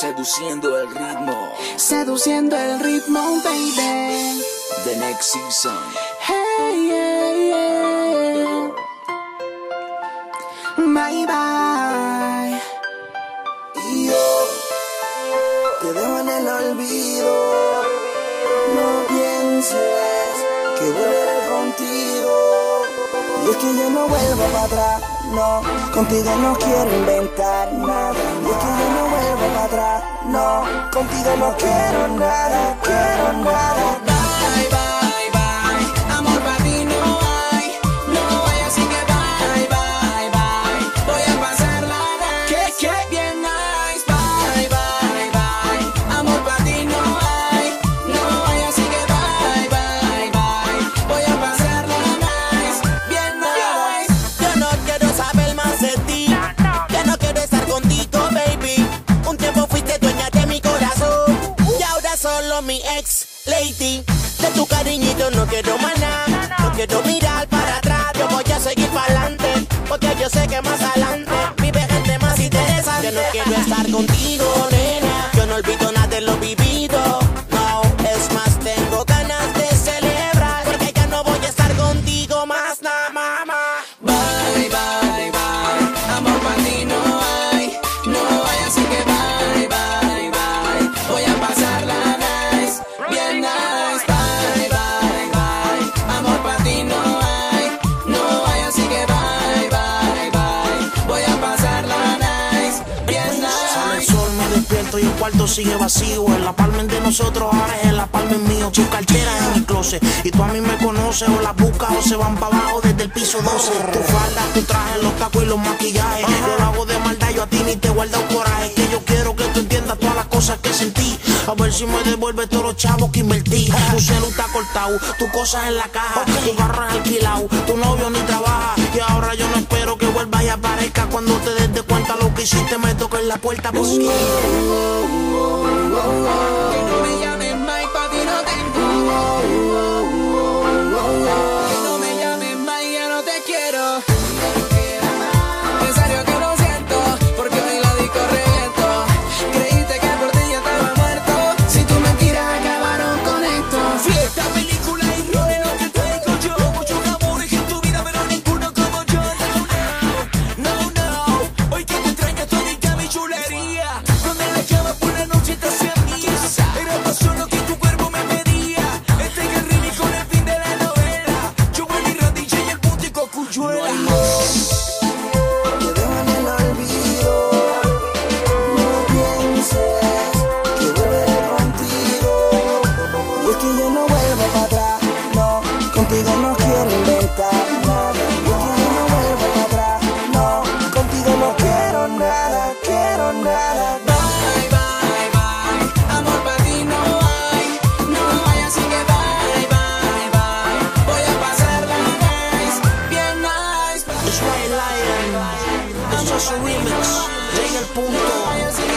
Seduciendo el ritmo. Seduciendo el ritmo, baby. The next season. Hey, yeah, yeah. Bye, bye. Y yo te dejo en el olvido. No pienses que volveré contigo. Y es que yo no vuelvo para atrás, no. Contigo no quiero inventar nada. Y es que yo no vuelvo para atrás, no. Contigo no quiero nada, De tu cariñito no quiero más nada. No quiero mirar para atrás. Yo voy a seguir para adelante. Porque yo sé que más adelante vive gente más interesante. Yo no quiero estar contigo, y el cuarto sigue vacío. El apartment de nosotros ahora es el apartment mío. Tus carteras en mi closet. Y tú a mí me conoces o las buscas o se van para abajo desde el piso 12. Tu falda, tu traje, los tacos y los maquillajes. Yo lo hago de maldad, yo a ti ni te guardo coraje. Que yo quiero que tú entiendas todas las cosas que sentí. A ver si me devuelve todos los chavos que invertí. Tu celu está cortado, tu cosas en la caja, tu carro es alquilado, tu novio ni hiciste. Me toca en la puerta pues. Que no me llames Mike, pa' ti no tengo. Que no me llames Mike, ya no te quiero. Es yo no vuelvo para atrás, no. Contigo no quiero inventar es que yo no vuelvo para atrás, no. Contigo no quiero nada, quiero nada. Bye, bye, bye. Amor para ti no hay. No vayas así que bye, bye, bye. Voy a pasarla nice, bien nice. It's White Lion. It's just a remix. Llega el punto.